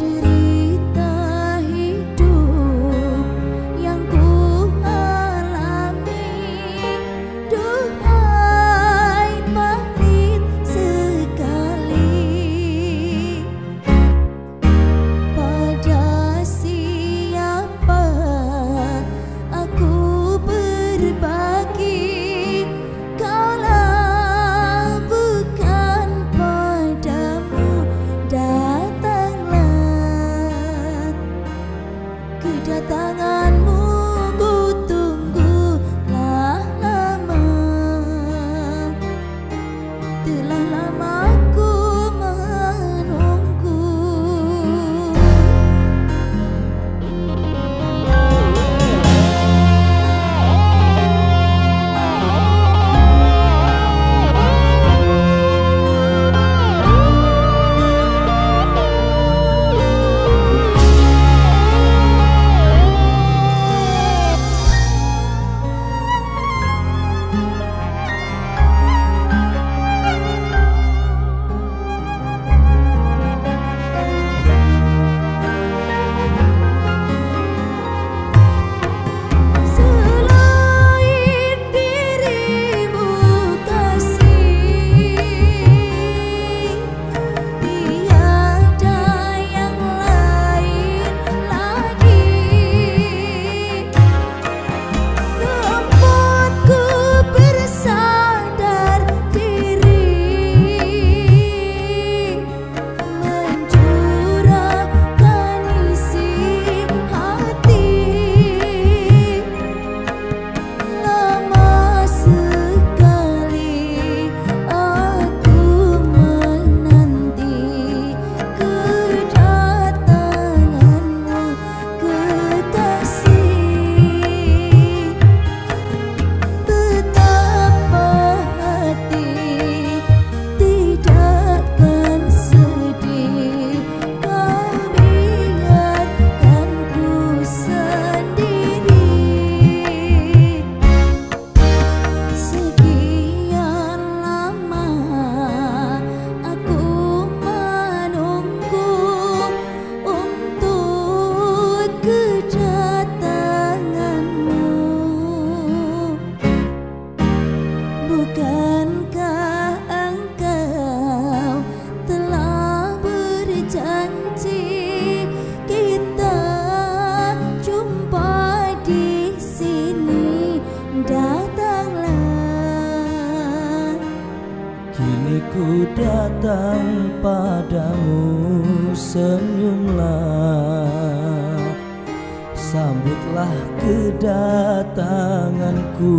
You. Kan kau, engkau telah berjanji kita jumpa di sini datanglah kini ku datang padamu senyumlah sambutlah kedatanganku